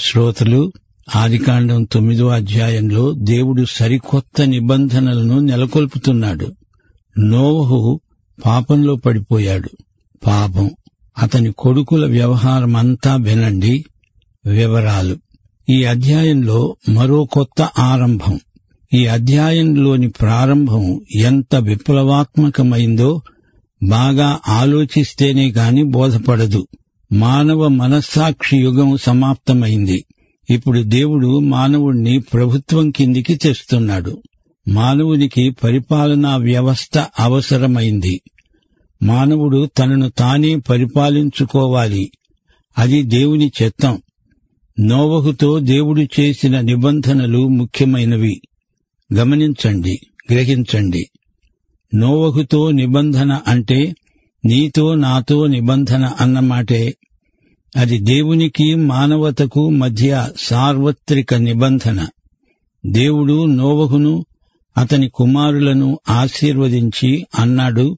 శ్రోతలు ఆదికాండం తొమ్మిదో అధ్యాయంలో దేవుడు సరికొత్త నిబంధనలను నెలకొల్పుతున్నాడు. నోవహు పాపంలో పడిపోయాడు. పాపం అతని కొడుకుల వ్యవహారమంతా వినండి. వివరాలు. ఈ అధ్యాయంలో మరో కొత్త ఆరంభం. ఈ అధ్యాయంలోని ప్రారంభం ఎంత విప్లవాత్మకమైందో బాగా ఆలోచిస్తేనే గాని బోధపడదు. మానవ మనస్సాక్షి యుగం సమాప్తమైంది. ఇప్పుడు దేవుడు మానవుణ్ణి ప్రభుత్వం కిందికి తెస్తున్నాడు మానవునికి పరిపాలనా వ్యవస్థ అవసరమైంది. మానవుడు తనను తానే పరిపాలించుకోవాలి. అది దేవుని చెత్తం. నోవహుతో దేవుడు చేసిన నిబంధనలు ముఖ్యమైనవి. గమనించండి గ్రహించండి. నోవహుతో నిబంధన అంటే నీతో నాతో నిబంధన అన్నమాటే అది దేవునికి మానవతకు మధ్య సార్వత్రిక నిబంధన. దేవుడు నోవహును అతని కుమారులను ఆశీర్వదించి అన్నాడు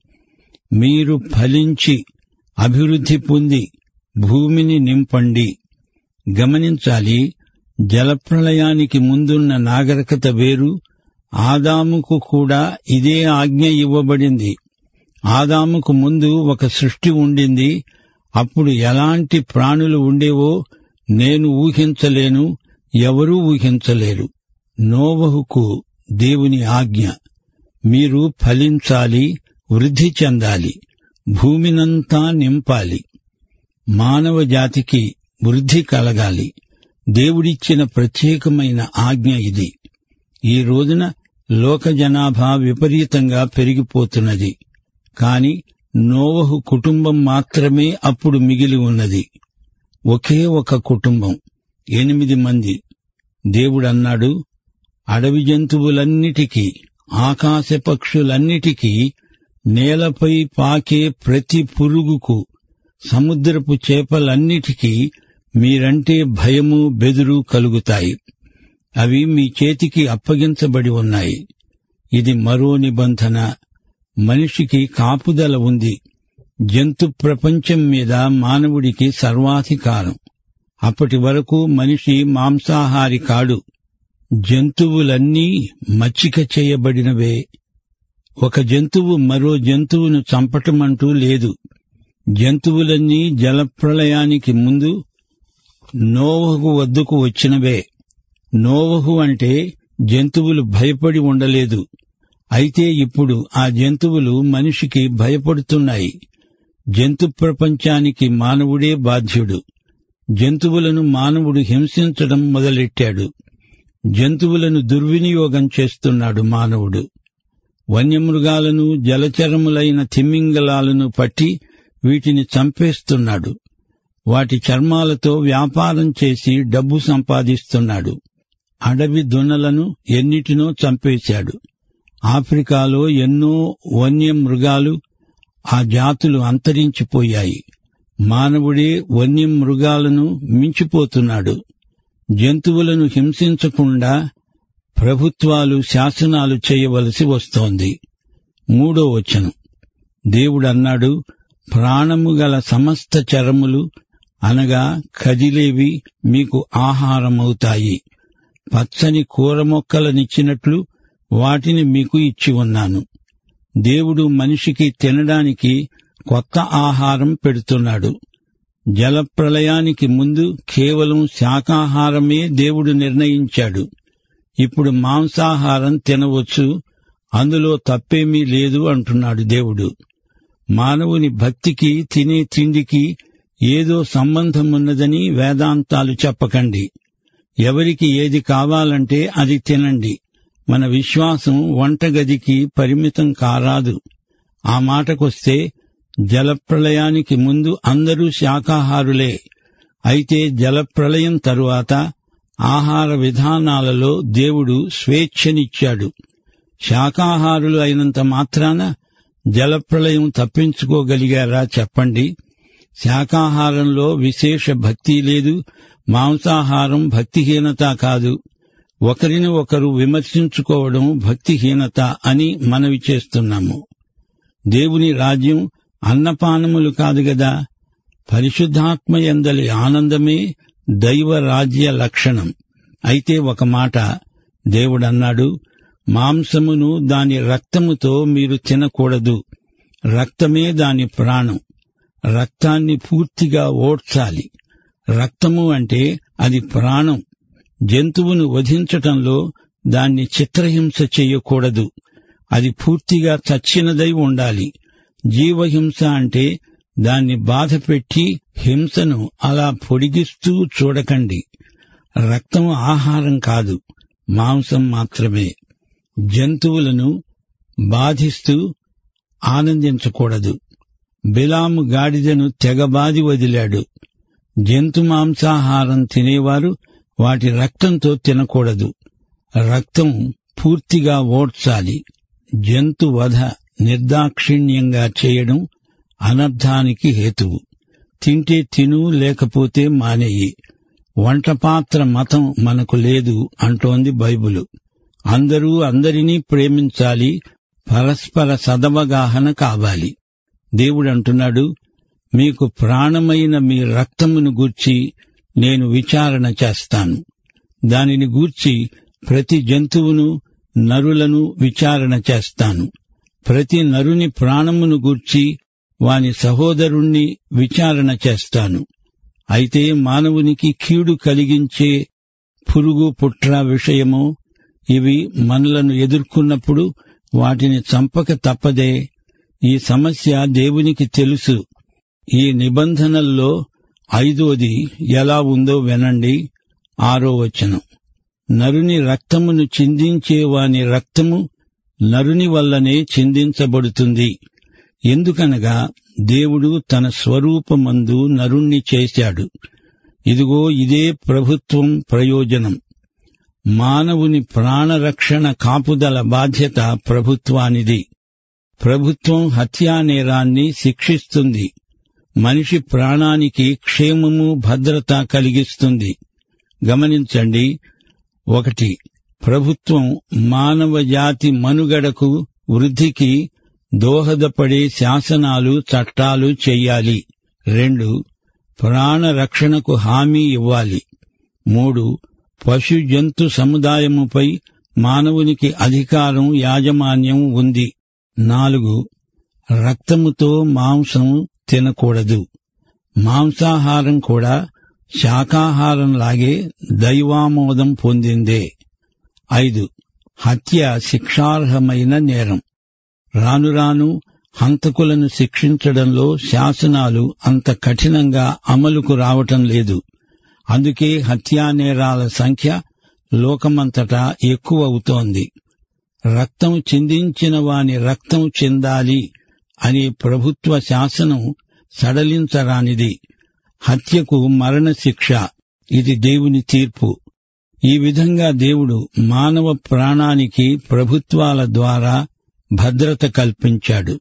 మీరు ఫలించి అభివృద్ధి పొంది భూమిని నింపండి. గమనించాలి జలప్రళయానికి ముందున్న నాగరికత వేరు ఆదాముకు కూడా ఇదే ఆజ్ఞ ఇవ్వబడింది. ఆదాముకు ముందు ఒక సృష్టి ఉండింది. అప్పుడు ఎలాంటి ప్రాణులు ఉండేవో నేను ఊహించలేను ఎవరూ ఊహించలేరు. నోవహుకు దేవుని ఆజ్ఞ మీరు ఫలించాలి వృద్ధి చెందాలి భూమినంతా నింపాలి మానవ జాతికి వృద్ధి కలగాలి. దేవుడిచ్చిన ప్రత్యేకమైన ఆజ్ఞ ఇది. ఈ రోజున లోక జనాభా విపరీతంగా పెరిగిపోతున్నది. కాని నోవహు కుటుంబం మాత్రమే అప్పుడు మిగిలి ఉన్నది. ఒకే ఒక కుటుంబం ఎనిమిది మంది. దేవుడన్నాడు అడవి జంతువులన్నిటికీ ఆకాశ పక్షులన్నిటికీ నేలపై పాకే ప్రతి పురుగుకు సముద్రపు చేపలన్నిటికీ మీరంటే భయము బెదురు కలుగుతాయి. అవి మీ చేతికి అప్పగించబడి ఉన్నాయి. ఇది మరో నిబంధన. మనిషికి కాపుదల ఉంది. జంతు ప్రపంచం మీద మానవుడికి సర్వాధికారం. అప్పటి వరకు మనిషి మాంసాహారి కాడు. జంతువులన్నీ మచ్చిక చేయబడినవే. ఒక జంతువు మరో జంతువును చంపటమంటూ లేదు. జంతువులన్నీ జలప్రళయానికి ముందు నోవహు వద్దకు వచ్చినవే. నోవహు అంటే జంతువులు భయపడి ఉండలేదు. అయితే ఇప్పుడు ఆ జంతువులు మనిషికి భయపడుతున్నాయి. జంతు ప్రపంచానికి మానవుడే బాధ్యుడు. జంతువులను మానవుడు హింసించడం మొదలెట్టాడు. జంతువులను దుర్వినియోగం చేస్తున్నాడు మానవుడు. వన్యమృగాలను జలచరములైన తిమ్మింగలాలను పట్టి వీటిని చంపేస్తున్నాడు. వాటి చర్మాలతో వ్యాపారం చేసి డబ్బు సంపాదిస్తున్నాడు. అడవి దున్నలను ఎన్నిటినో చంపేశాడు. ఆఫ్రికాలో ఎన్నో వన్య మృగాలు ఆ జాతులు అంతరించిపోయాయి. మానవుడే వన్య మృగాలను మించిపోతున్నాడు. జంతువులను హింసించకుండా ప్రభుత్వాలు శాసనాలు చేయవలసి వస్తోంది. మూడో వచనం. దేవుడన్నాడు ప్రాణము గల సమస్త చరములు అనగా కదిలేవి మీకు ఆహారమవుతాయి. పచ్చని కూర మొక్కలనిచ్చినట్లు వాటిని మీకు ఇచ్చి ఉన్నాను. దేవుడు మనిషికి తినడానికి కొత్త ఆహారం పెడుతున్నాడు. జలప్రళయానికి ముందు కేవలం శాకాహారమే దేవుడు నిర్ణయించాడు. ఇప్పుడు మాంసాహారం తినవచ్చు అందులో తప్పేమీ లేదు అంటున్నాడు దేవుడు. మానవుని భక్తికి తినే తిండికి ఏదో సంబంధమున్నదని వేదాంతాలు చెప్పకండి. ఎవరికి ఏది కావాలంటే అది తినండి. మన విశ్వాసం వంటగదికి పరిమితం కారాదు. ఆ మాటకొస్తే జలప్రళయానికి ముందు అందరూ శాకాహారులే. అయితే జలప్రళయం తరువాత ఆహార విధానాలలో దేవుడు స్వేచ్ఛనిచ్చాడు. శాకాహారులు అయినంత మాత్రాన జలప్రళయం తప్పించుకోగలిగారా చెప్పండి. శాకాహారంలో విశేష భక్తి లేదు మాంసాహారం భక్తిహీనత కాదు. ఒకరిని ఒకరు విమర్శించుకోవడం భక్తిహీనత అని మనవి చేస్తున్నాము. దేవుని రాజ్యం అన్నపానములు కాదు గదా పరిశుద్ధాత్మ ఎందలి ఆనందమే దైవ రాజ్య లక్షణం. అయితే ఒక మాట దేవుడన్నాడు మాంసమును దాని రక్తముతో మీరు తినకూడదు. రక్తమే దాని ప్రాణం. రక్తాన్ని పూర్తిగా ఓడ్చాలి. రక్తము అంటే అది ప్రాణం. జంతువును వధించటంలో దాన్ని చిత్రహింస చెయ్యకూడదు. అది పూర్తిగా చచ్చినదై ఉండాలి. జీవహింస అంటే దాన్ని బాధపెట్టి హింసను అలా పొడిగిస్తూ చూడకండి. రక్తం ఆహారం కాదు మాంసం మాత్రమే. జంతువులను బాధిస్తూ ఆనందించకూడదు. బిలాము గాడిదను తెగబాది వదిలాడు. జంతు మాంసాహారం తినేవారు వాటి రక్తంతో తినకూడదు. రక్తం పూర్తిగా ఓడ్చాలి. జంతు వధ నిర్దాక్షిణ్యంగా చేయడం అనర్థానికి హేతువు. తింటే తిను లేకపోతే మానేయి. వంటపాత్ర మతం మనకు లేదు అంటోంది బైబులు. అందరూ అందరినీ ప్రేమించాలి పరస్పర సదవగాహన కావాలి. దేవుడంటున్నాడు మీకు ప్రాణమైన మీ రక్తమును గూర్చి నేను విచారణ చేస్తాను. దానిని గూర్చి ప్రతి జంతువును నరులను విచారణ చేస్తాను. ప్రతి నరుని ప్రాణమును గూర్చి వాని సహోదరుణ్ణి విచారణ చేస్తాను. అయితే మానవునికి కీడు కలిగించే పురుగు పుట్ర విషయము ఇవి మనలను ఎదుర్కొన్నప్పుడు వాటిని చంపక తప్పదే. ఈ సమస్య దేవునికి తెలుసు. ఈ నిబంధనల్లో ఐదోది ఎలా ఉందో వినండి. ఆరో వచనం. నరుని రక్తమును చిందించేవాని రక్తము నరుని వల్లనే చిందించబడుతుంది. ఎందుకనగా దేవుడు తన స్వరూపమందు నరుణ్ణి చేశాడు. ఇదిగో ఇదే ప్రభుత్వం ప్రయోజనం. మానవుని ప్రాణరక్షణ కాపుదల బాధ్యత ప్రభుత్వానిది. ప్రభుత్వం హత్యానేరాన్ని శిక్షిస్తుంది. మనిషి ప్రాణానికి క్షేమము భద్రత కలిగిస్తుంది. గమనించండి ఒకటి ప్రభుత్వం మానవ జాతి మనుగడకు వృద్ధికి దోహదపడే శాసనాలు చట్టాలు చెయ్యాలి రెండు ప్రాణ రక్షణకు హామీ ఇవ్వాలి. మూడు పశు జంతు సముదాయముపై మానవునికి అధికారం యాజమాన్యం ఉంది. నాలుగు రక్తముతో మాంసం తినకూడదు. మాంసాహారం కూడా శాకాహారంలాగే దైవామోదం పొందిందే. ఐదు. హత్య శిక్షార్హమైన నేరం. రాను రాను హంతకులను శిక్షించడంలో శాసనాలు అంత కఠినంగా అమలుకు రావటం లేదు. అందుకే హత్యానేరాల సంఖ్య లోకమంతటా ఎక్కువ అవుతోంది. రక్తం చిందించిన వాని రక్తం చెందాలి. అనే ప్రభుత్వ శాసనం సడలించరానిది. హత్యకు మరణశిక్ష. ఇది దేవుని తీర్పు. ఈ విధంగా దేవుడు మానవ ప్రాణానికి ప్రభుత్వాల ద్వారా భద్రత కల్పించాడు.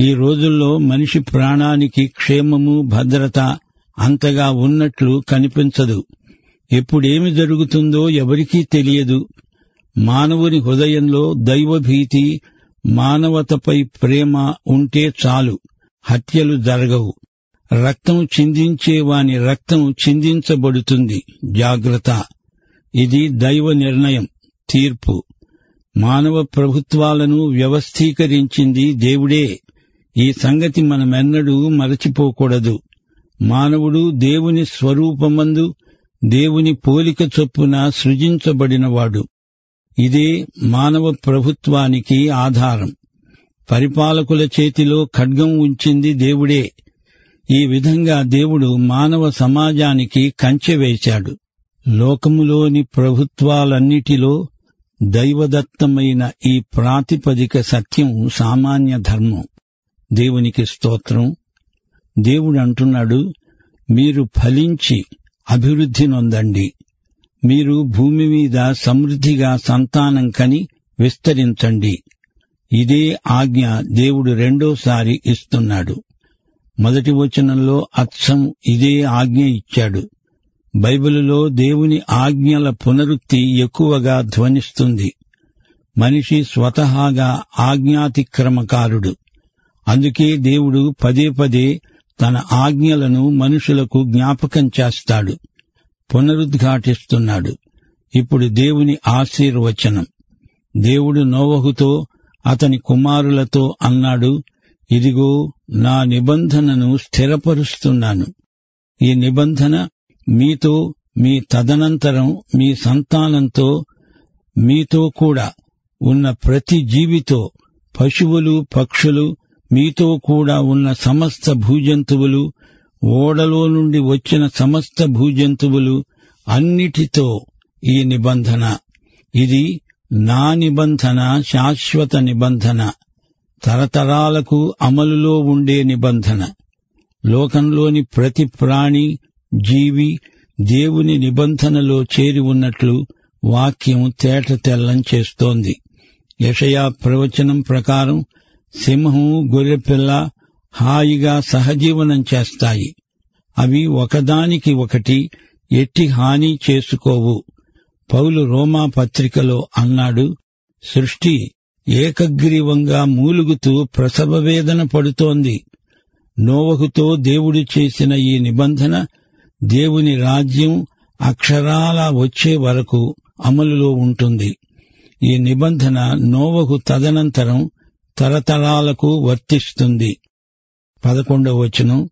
ఈ రోజుల్లో మనిషి ప్రాణానికి క్షేమము భద్రత అంతగా ఉన్నట్లు కనిపించదు. ఎప్పుడేమి జరుగుతుందో ఎవరికీ తెలియదు. మానవుని హృదయంలో దైవభీతి మానవతపై ప్రేమ ఉంటే చాలు హత్యలు జరగవు. రక్తం చిందించేవాని రక్తం చిందించబడుతుంది. జాగ్రత్త. ఇది దైవ నిర్ణయం. తీర్పు. మానవ ప్రభుత్వాలను వ్యవస్థీకరించింది దేవుడే. ఈ సంగతి మనమెన్నడూ మరచిపోకూడదు. మానవుడు దేవుని స్వరూపమందు దేవుని పోలిక చొప్పున సృజించబడినవాడు. ఇదే మానవ ప్రభుత్వానికి ఆధారం. పరిపాలకుల చేతిలో ఖడ్గం ఉంచింది దేవుడే. ఈ విధంగా దేవుడు మానవ సమాజానికి కంచె వేశాడు. లోకములోని ప్రభుత్వాలన్నిటిలో దైవదత్తమైన ఈ ప్రాతిపదిక సత్యం సామాన్య ధర్మం. దేవునికి స్తోత్రం. దేవుడు అంటున్నాడు మీరు ఫలించి అభివృద్ధి నొందండి. మీరు భూమి మీద సమృద్ధిగా సంతానం కని విస్తరించండి. ఇదే ఆజ్ఞ దేవుడు రెండోసారి ఇస్తున్నాడు. మొదటి వచనంలో అచ్చం ఇదే ఆజ్ఞ ఇచ్చాడు. బైబిలులో దేవుని ఆజ్ఞల పునరుక్తి ఎక్కువగా ధ్వనిస్తుంది. మనిషి స్వతహాగా ఆజ్ఞాతిక్రమకారుడు. అందుకే దేవుడు పదే పదే తన ఆజ్ఞలను మనుషులకు జ్ఞాపకం చేస్తాడు. పునరుద్ఘాటిస్తున్నాడు. ఇప్పుడు దేవుని ఆశీర్వచనం. దేవుడు నోవహుతో అతని కుమారులతో అన్నాడు ఇదిగో నా నిబంధనను స్థిరపరుస్తున్నాను. ఈ నిబంధన మీతో మీ తదనంతరం మీ సంతానంతో మీతో కూడా ఉన్న ప్రతి జీవితో పశువులు పక్షులు మీతో కూడా ఉన్న సమస్త భూజంతువులు ఓడలో నుండి వచ్చిన సమస్త భూజంతువులు అన్నిటితో ఈ నిబంధన. ఇది నా నిబంధన శాశ్వత నిబంధన. తరతరాలకు అమలులో ఉండే నిబంధన. లోకంలోని ప్రతి ప్రాణి జీవి దేవుని నిబంధనలో చేరి ఉన్నట్లు వాక్యం తేట తెల్లం చేస్తోంది. యషయా ప్రవచనం ప్రకారం సింహం గొర్రెపిల్ల హాయిగా సహజీవనం చేస్తాయి. అవి ఒకదానికి ఒకటి ఎట్టి హాని చేసుకోవు. పౌలు రోమా పత్రికలో అన్నాడు సృష్టి ఏకగ్రీవంగా మూలుగుతూ ప్రసవ వేదన పడుతోంది. నోవహుతో దేవుడు చేసిన ఈ నిబంధన దేవుని రాజ్యం అక్షరాలా వచ్చే వరకు అమలులో ఉంటుంది. ఈ నిబంధన నోవహు తదనంతరం తరతరాలకు వర్తిస్తుంది. పదకొండవ వచనం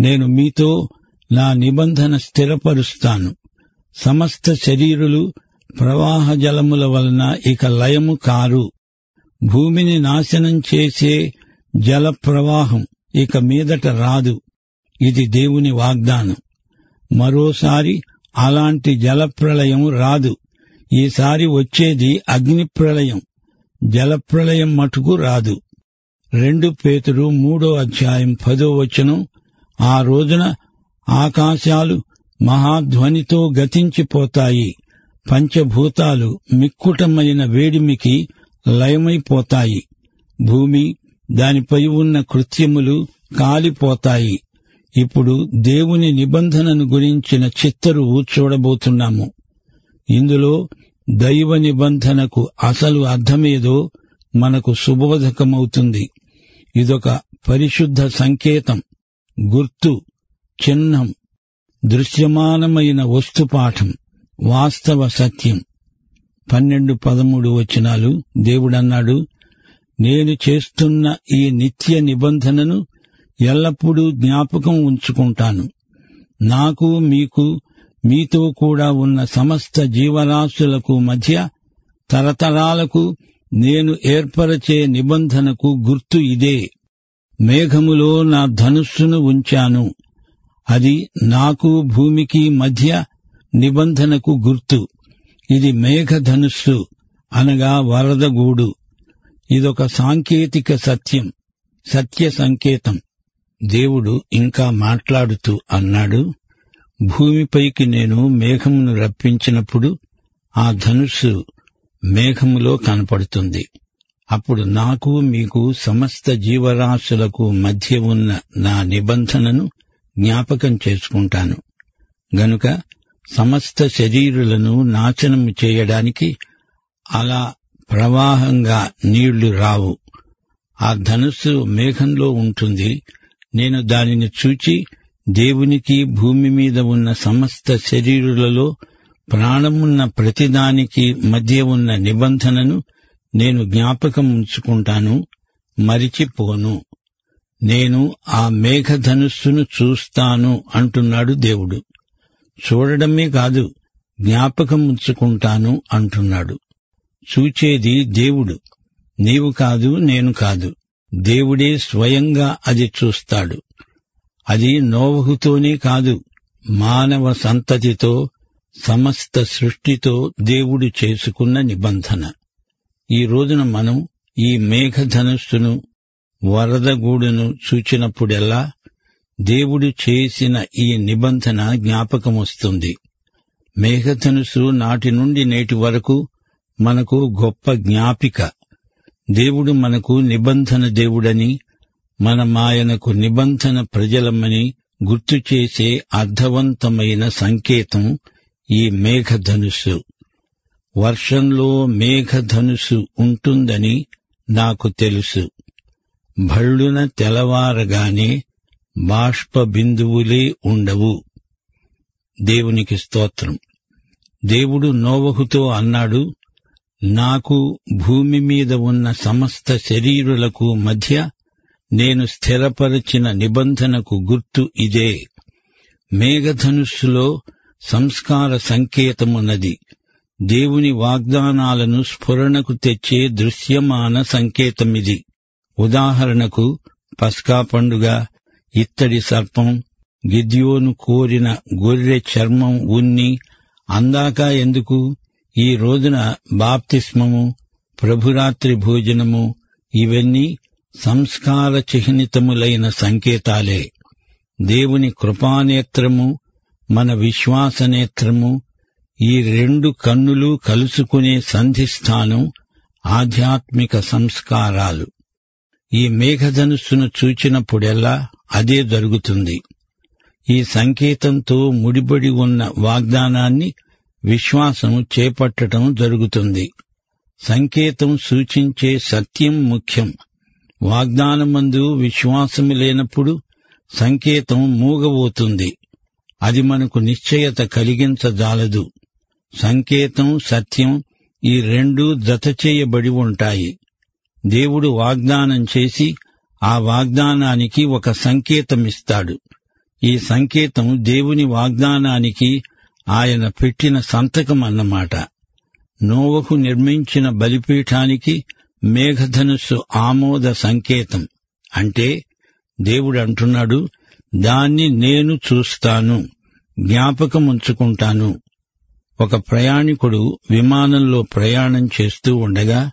నేను మీతో నా నిబంధన స్థిరపరుస్తాను. సమస్త శరీరులు ప్రవాహ జలముల వలన ఇక లయము కారు. భూమిని నాశనం చేసే జల ప్రవాహం ఇక మీదట రాదు. ఇది దేవుని వాగ్దానం. మరోసారి అలాంటి జలప్రళయం రాదు. ఈసారి వచ్చేది అగ్నిప్రళయం జలప్రళయం మటుకు రాదు. రెండు పేతుడు మూడో అధ్యాయం పదో వచనం. ఆ రోజున ఆకాశాలు మహాధ్వనితో గతించిపోతాయి. పంచభూతాలు మిక్కుటమైన వేడిమికి లయమైపోతాయి. భూమి దానిపై ఉన్న కృత్యములు కాలిపోతాయి. ఇప్పుడు దేవుని నిబంధనను గురించిన చిత్తరువు చూడబోతున్నాము. ఇందులో దైవ నిబంధనకు అసలు అర్థమేదో మనకు సుబోధకమవుతుంది. ఇదొక పరిశుద్ధ సంకేతం గుర్తు చిహ్నం దృశ్యమానమైన వస్తుపాఠం వాస్తవ సత్యం. పన్నెండు పదమూడు వచనాలు దేవుడన్నాడు నేను చేస్తున్న ఈ నిత్య నిబంధనను ఎల్లప్పుడూ జ్ఞాపకం ఉంచుకుంటాను. నాకు మీకు మీతో కూడా ఉన్న సమస్త జీవరాశులకు మధ్య తరతరాలకు నేను ఏర్పరచే నిబంధనకు గుర్తు ఇదే. మేఘములో నా ధనుస్సును ఉంచాను. అది నాకు భూమికి మధ్య నిబంధనకు గుర్తు. ఇది మేఘధనుస్సు అనగా వరదగూడు. ఇదొక సాంకేతిక సత్యం సత్య సంకేతం. దేవుడు ఇంకా మాట్లాడుతూ అన్నాడు భూమిపైకి నేను మేఘమును రప్పించినప్పుడు ఆ ధనుస్సు మేఘములో కనపడుతుంది. అప్పుడు నాకు మీకు సమస్త జీవరాశులకు మధ్య ఉన్న నా నిబంధనను జ్ఞాపకం చేసుకుంటాను. గనుక సమస్త శరీరులను నాశనము చేయడానికి అలా ప్రవాహంగా నీళ్ళు రావు. ఆ ధనుస్సు మేఘంలో ఉంటుంది. నేను దానిని చూచి దేవునికి భూమి మీద ఉన్న సమస్త శరీరులలో ప్రాణమున్న ప్రతిదానికి మధ్య ఉన్న నిబంధనను నేను జ్ఞాపకం ఉంచుకుంటాను మరిచిపోను. నేను ఆ మేఘధనుస్సును చూస్తాను అంటున్నాడు దేవుడు. చూడడమే కాదు జ్ఞాపకం ఉంచుకుంటాను అంటున్నాడు. చూచేది దేవుడు నీవు కాదు నేను కాదు. దేవుడే స్వయంగా అది చూస్తాడు. అది నోవహుతోనే కాదు మానవ సంతతితో సమస్త సృష్టితో దేవుడు చేసుకున్న నిబంధన. ఈ రోజున మనం ఈ మేఘధనుస్సును వరదగూడును చూచినప్పుడెల్లా దేవుడు చేసిన ఈ నిబంధన జ్ఞాపకమొస్తుంది. మేఘధనుసు నాటి నుండి నేటి వరకు మనకు గొప్ప జ్ఞాపిక. దేవుడు మనకు నిబంధన దేవుడని మనమాయనకు నిబంధన ప్రజలమ్మని గుర్తు చేసే అర్థవంతమైన సంకేతం ఈ మేఘధనుస్సు వర్షంలో మేఘధనుసు ఉంటుందని నాకు తెలుసు. భళ్ళున తెలవారగానే బాష్ప బిందువులే ఉండవు. దేవునికి స్తోత్రం. దేవుడు నోవహుతో అన్నాడు నాకు భూమి మీద ఉన్న సమస్త శరీరులకు మధ్య నేను స్థిరపరచిన నిబంధనకు గుర్తు ఇదే. మేఘధనుస్సులో సంస్కార సంకేతమున్నది. దేవుని వాగ్దానాలను స్ఫురణకు తెచ్చే దృశ్యమాన సంకేతమిది. ఉదాహరణకు పస్కా పండుగ ఇత్తడి సర్పం గిద్యోను కోరిన గొర్రె చర్మం ఉన్ని అందాక ఎందుకు? ఈ రోజున బాప్తిస్మము ప్రభురాత్రి భోజనము ఇవన్నీ సంస్కార చిహ్నితములైన సంకేతాలే. దేవుని కృపానేత్రము మన విశ్వాసనేత్రము ఈ రెండు కన్నులు కలుసుకునే సంధిస్థానం ఆధ్యాత్మిక సంస్కారాలు. ఈ మేఘధనుస్సును చూచినప్పుడెల్లా అదే జరుగుతుంది. ఈ సంకేతంతో ముడిపడి ఉన్న వాగ్దానాన్ని విశ్వాసం చేపట్టడం జరుగుతుంది. సంకేతం సూచించే సత్యం ముఖ్యం. వాగ్దానమందు విశ్వాసము లేనప్పుడు సంకేతం మూగబోతుంది. అది మనకు నిశ్చయత కలిగించజాలదు. సంకేతం సత్యం ఈ రెండూ జతచేయబడి ఉంటాయి. దేవుడు వాగ్దానం చేసి ఆ వాగ్దానానికి ఒక సంకేతమిస్తాడు ఈ సంకేతం దేవుని వాగ్దానానికి ఆయన పెట్టిన సంతకం అన్నమాట. నోవకు నిర్మించిన బలిపీఠానికి మేఘధనుస్సు ఆమోద సంకేతం. అంటే దేవుడు అంటున్నాడు దాన్ని నేను చూస్తాను జ్ఞాపకముంచుకుంటాను. ఒక ప్రయాణికుడు విమానంలో ప్రయాణం చేస్తూ ఉండగా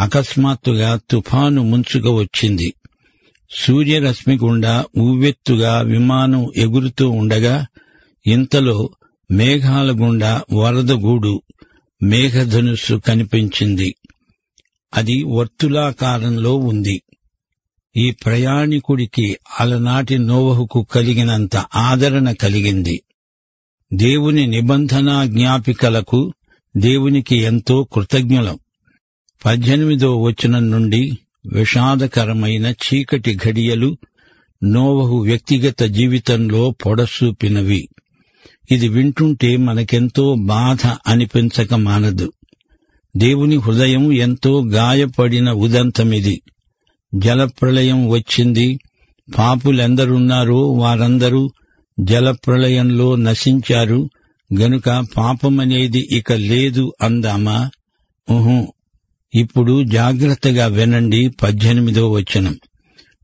అకస్మాత్తుగా తుఫాను ముంచుగా వచ్చింది. సూర్యరశ్మి గుండా ఉవ్వెత్తుగా విమానం ఎగురుతూ ఉండగా ఇంతలో మేఘాల గుండా వరదగూడు మేఘధనుస్సు కనిపించింది. అది వర్తులాకారంలో ఉంది. ఈ ప్రయాణికుడికి అలనాటి నోవహుకు కలిగినంత ఆదరణ కలిగింది. దేవుని నిబంధనా జ్ఞాపికలకు దేవునికి ఎంతో కృతజ్ఞులం. పద్దెనిమిదో వచనం నుండి విషాదకరమైన చీకటి ఘడియలు నోవహు వ్యక్తిగత జీవితంలో పొడసూపినవి. ఇది వింటుంటే మనకెంతో బాధ అనిపించక మానదు. దేవుని హృదయం ఎంతో గాయపడిన ఉదంతమిది. జలప్రళయం వచ్చింది. పాపులెందరున్నారో వారందరూ జలప్రళయంలో నశించారు. గనుక పాపమనేది ఇక లేదు అందామా? ఊహు ఇప్పుడు జాగ్రత్తగా వినండి పద్దెనిమిదో వచనం.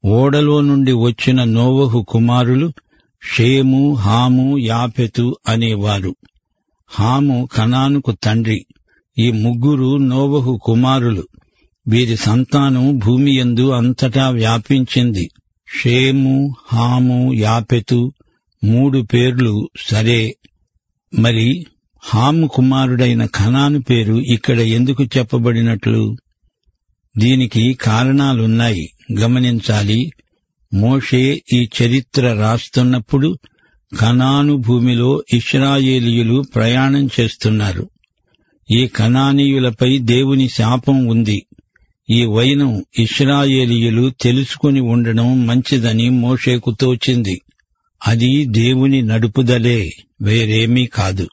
ఓడలో నుండి వచ్చిన నోవహు కుమారులు షేము హాము యాపెతు అనేవారు. హాము కనానుకు తండ్రి. ఈ ముగ్గురు నోవహు కుమారులు. వీరి సంతానం భూమి యందు అంతటా వ్యాపించింది. షేము హాము యాపెతు మూడు పేర్లు సరే. మరి హాము కుమారుడైన ఖనాను పేరు ఇక్కడ ఎందుకు చెప్పబడినట్లు? దీనికి కారణాలున్నాయి. గమనించాలి. మోషే ఈ చరిత్ర రాస్తున్నప్పుడు కనాను భూమిలో ఇస్రాయేలీయులు ప్రయాణం చేస్తున్నారు. ఈ కనానీయులపై దేవుని శాపం ఉంది. ఈ వైనం ఇస్రాయేలీయులు తెలుసుకుని ఉండడం మంచిదని మోషేకు తోచింది. అది దేవుని నడుపుదలే వేరేమీ కాదు.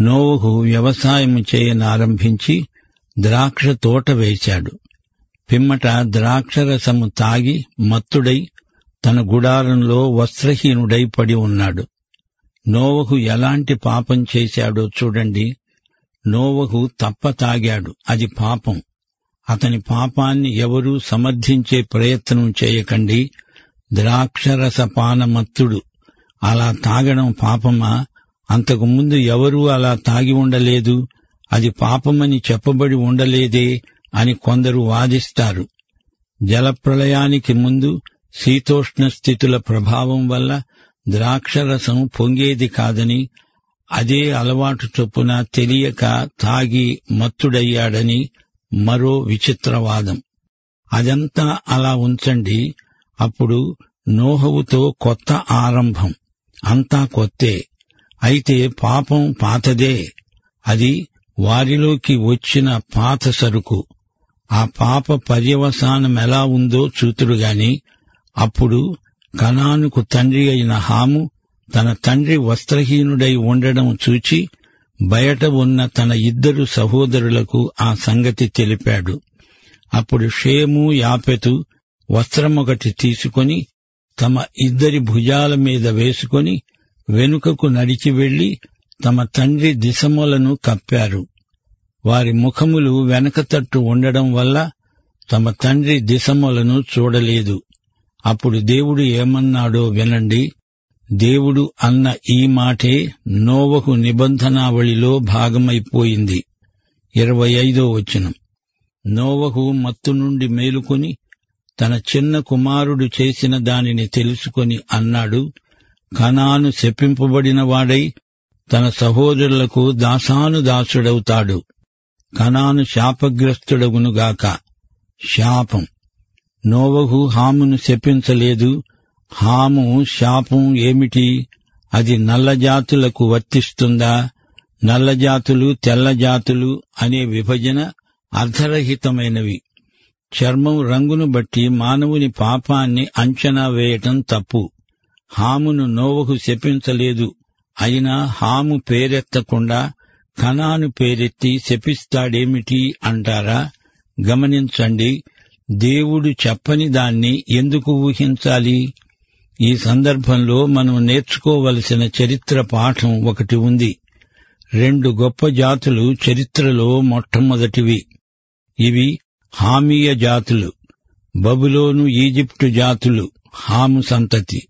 నోవహు వ్యవసాయం చేయనారంభించి ద్రాక్ష తోట వేశాడు. పిమ్మట ద్రాక్షరసము తాగి మత్తుడై తన గుడారంలో వస్త్రహీనుడై పడి ఉన్నాడు. నోవహు ఎలాంటి పాపం చేశాడో చూడండి. నోవహు తప్ప తాగాడు. అది పాపం. అతని పాపాన్ని ఎవరూ సమర్థించే ప్రయత్నం చేయకండి. ద్రాక్షరస పానమత్తుడు అలా తాగడం పాపమా? అంతకుముందు ఎవరూ అలా తాగి ఉండలేదు. అది పాపమని చెప్పబడి ఉండలేదే అని కొందరు వాదిస్తారు. జలప్రళయానికి ముందు శీతోష్ణ స్థితుల ప్రభావం వల్ల ద్రాక్షరసం పొంగేది కాదని అదే అలవాటు చొప్పున తెలియక తాగి మత్తుడయ్యాడని మరో విచిత్రవాదం. అదంతా అలా ఉంచండి అప్పుడు నోహవుతో కొత్త ఆరంభం. అంతా కొత్తే. అయితే పాపం పాతదే. అది వారిలోకి వచ్చిన పాత సరుకు. ఆ పాప పర్యవసానమెలా ఉందో చూతుడుగాని అప్పుడు కనానుకు తండ్రి అయిన హాము తన తండ్రి వస్త్రహీనుడై ఉండడం చూచి బయట ఉన్న తన ఇద్దరు సహోదరులకు ఆ సంగతి తెలిపాడు. అప్పుడు షేము యాపెతు వస్త్రమొకటి తీసుకొని తమ ఇద్దరి భుజాల మీద వేసుకొని వెనుకకు నడిచి వెళ్ళి తమ తండ్రి దిశములను కప్పారు. వారి ముఖములు వెనక తట్టు ఉండడం వల్ల తమ తండ్రి దిశములను చూడలేదు. అప్పుడు దేవుడు ఏమన్నాడో వినండి. దేవుడు అన్న ఈ మాటే నోవహు నిబంధనావళిలో భాగమైపోయింది. ఇరవై ఐదో వచనం. నోవహు మత్తు నుండి మేలుకొని తన చిన్న కుమారుడు చేసిన దానిని తెలుసుకొని అన్నాడు కనాను శపింపబడిన వాడై తన సహోదరులకు దాసానుదాసుడవుతాడు. కనాను శాపగ్రస్తుడగునుగాక. శాపం. నోవహు హామును శపించలేదు హాము శాపం ఏమిటి? అది నల్లజాతులకు వర్తిస్తుందా? నల్లజాతులు తెల్లజాతులు అనే విభజన అర్ధరహితమైనవి. చర్మం రంగును బట్టి మానవుని పాపాన్ని అంచనా వేయటం తప్పు. హామును నోవహు శపించలేదు. అయినా హాము పేరెత్తకుండా కణాను పేరెత్తి శపిస్తాడేమిటి అంటారా? గమనించండి దేవుడు చెప్పని దాన్ని ఎందుకు ఊహించాలి? ఈ సందర్భంలో మనం నేర్చుకోవలసిన చరిత్ర పాఠం ఒకటి ఉంది. రెండు గొప్ప జాతులు చరిత్రలో మొట్టమొదటివి. ఇవి హామీయ జాతులు. బబులోను ఈజిప్టు జాతులు హాము సంతతి.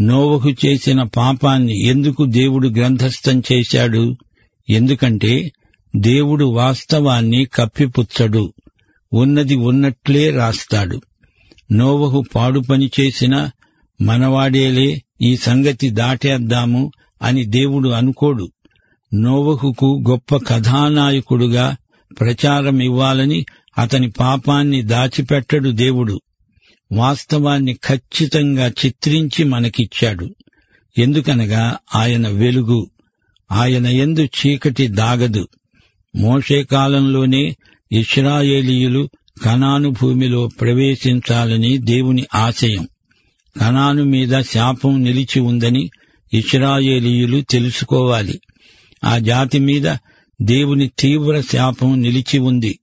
నోవహు చేసిన పాపాన్ని ఎందుకు దేవుడు గ్రంథస్థం చేశాడు? ఎందుకంటే దేవుడు వాస్తవాన్ని కప్పిపుచ్చడు. ఉన్నది ఉన్నట్లే రాస్తాడు. నోవహు పాడు పని చేసినా మనవాడేలే ఈ సంగతి దాటేద్దాము అని దేవుడు అనుకోడు. నోవహుకు గొప్ప కథానాయకుడుగా ప్రచారం ఇవ్వాలని అతని పాపాన్ని దాచిపెట్టడు దేవుడు. వాస్తవాన్ని ఖచ్చితంగా చిత్రించి మనకిచ్చాడు. ఎందుకనగా ఆయన వెలుగు ఆయన ఎందు చీకటి దాగదు. మోషే కాలంలోనే ఇస్రాయేలీయులు కనాను భూమిలో ప్రవేశించాలని దేవుని ఆశయం. కణాను మీద శాపం నిలిచి ఉందని ఇస్రాయేలీయులు తెలుసుకోవాలి. ఆ జాతి మీద దేవుని తీవ్ర శాపం నిలిచి ఉంది.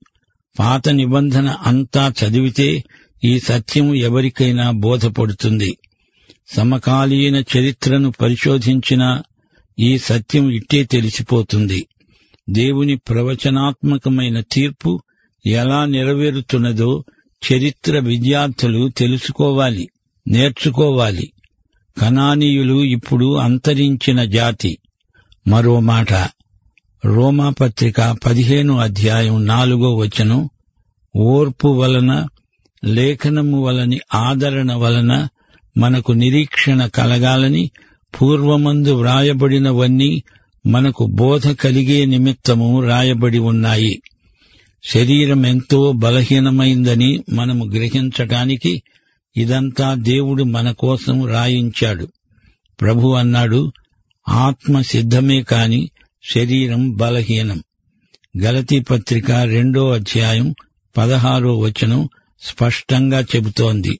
పాత నిబంధన అంతా చదివితే ఈ సత్యం ఎవరికైనా బోధపడుతుంది. సమకాలీన చరిత్రను పరిశోధించినా ఈ సత్యం ఇట్టే తెలిసిపోతుంది. దేవుని ప్రవచనాత్మకమైన తీర్పు ఎలా నెరవేరుతున్నదో చరిత్ర విద్యార్థులు తెలుసుకోవాలి. నేర్చుకోవాలి. కనానీయులు ఇప్పుడు అంతరించిన జాతి. మరో మాట. రోమాపత్రిక పదిహేను అధ్యాయం నాలుగో వచనం. ఓర్పు వలన లేఖనము వలని ఆదరణ వలన మనకు నిరీక్షణ కలగాలని పూర్వమందు వ్రాయబడినవన్నీ మనకు బోధ కలిగే నిమిత్తము రాయబడి ఉన్నాయి. శరీరం ఎంతో బలహీనమైందని మనము గ్రహించటానికి ఇదంతా దేవుడు మన కోసం రాయించాడు. ప్రభు అన్నాడు ఆత్మ సిద్ధమే కాని శరీరం బలహీనం. గలతీ పత్రిక రెండో అధ్యాయం పదహారో వచనం స్పష్టంగా చెబుతోంది.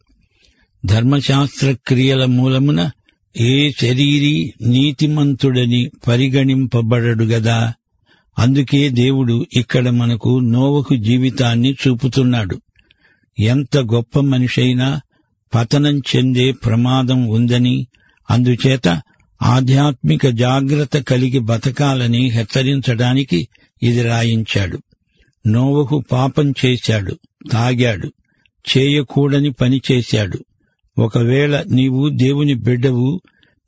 ధర్మశాస్త్ర క్రియల మూలమున ఏ శరీరీ నీతిమంతుడని పరిగణింపబడడు గదా? అందుకే దేవుడు ఇక్కడ మనకు నోవకు జీవితాన్ని చూపుతున్నాడు. ఎంత గొప్ప మనిషైనా పతనం చెందే ప్రమాదం ఉందని అందుచేత ఆధ్యాత్మిక జాగ్రత్త కలిగి బతకాలని హెచ్చరించడానికి ఇది రాయించాడు. నోవహు పాపం చేశాడు తాగాడు చేయకూడని పని చేశాడు. ఒకవేళ నీవు దేవుని బిడ్డవు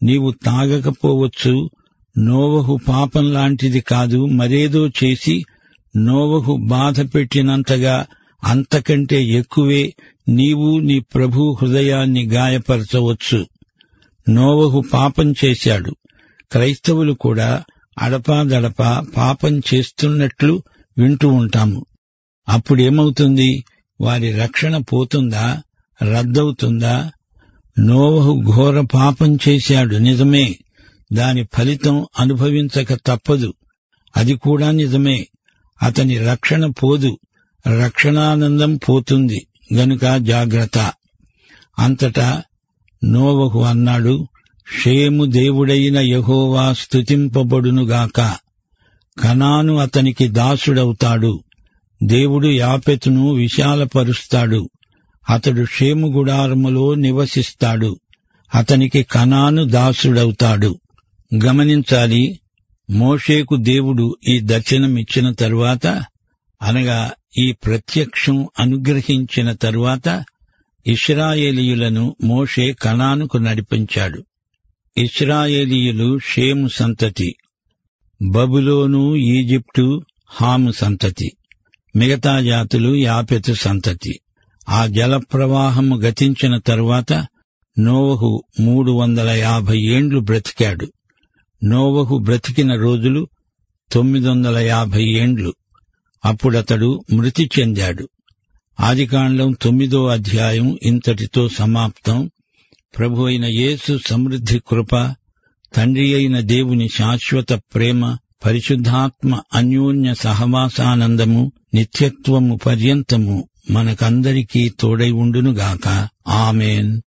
నీవు తాగకపోవచ్చు నోవహు పాపం లాంటిది కాదు మరేదో చేసి నోవహు బాధ పెట్టినంతగా అంతకంటే ఎక్కువే నీవు నీ ప్రభు హృదయాన్ని గాయపరచవచ్చు. నోవహు పాపం చేశాడు. క్రైస్తవులు కూడా అడపాదడపా పాపం చేస్తున్నట్లు వింటూ ఉంటాము. అప్పుడేమవుతుంది? వారి రక్షణ పోతుందా? రద్దవుతుందా? నోవహు ఘోర పాపం చేశాడు. నిజమే. దాని ఫలితం అనుభవించక తప్పదు. అది కూడా నిజమే. అతని రక్షణ పోదు. రక్షణానందం పోతుంది. గనుక జాగ్రత్త. అంతటా నోవహు అన్నాడు షేము దేవుడైన యహోవా స్తుతింపబడునుగాక. కనాను అతనికి దాసుడవుతాడు. దేవుడు యాపెతును విశాలపరుస్తాడు. అతడు షేము గుడారములో నివసిస్తాడు. అతనికి కనాను దాసుడవుతాడు. గమనించాలి మోషేకు దేవుడు ఈ దర్శనమిచ్చిన తరువాత అనగా ఈ ప్రత్యక్షం అనుగ్రహించిన తరువాత ఇస్రాయేలీయులను మోషే కణానుకు నడిపించాడు. ఇస్రాయేలీయులు షేము సంతతి బబులోను ఈజిప్టు హాము సంతతి మిగతా జాతులు యాపెతు సంతతి. ఆ జలప్రవాహము గతించిన తరువాత నోవహు మూడు వందల యాభై ఏండ్లు బ్రతికాడు. నోవహు బ్రతికిన రోజులు తొమ్మిది వందల యాభై ఏండ్లు. అప్పుడతడు మృతి చెందాడు. ఆదికాండం తొమ్మిదో అధ్యాయం ఇంతటితో సమాప్తం. ప్రభు అయిన యేసు సమృద్ధి కృప తండ్రి అయిన దేవుని శాశ్వత ప్రేమ పరిశుద్ధాత్మ అన్యోన్య సహవాసానందము నిత్యత్వము పర్యంతము మనకందరికీ తోడై ఉండునుగాక. ఆమెన్.